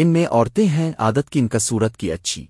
ان میں عورتیں ہیں عادت کی ان کا صورت کی اچھی۔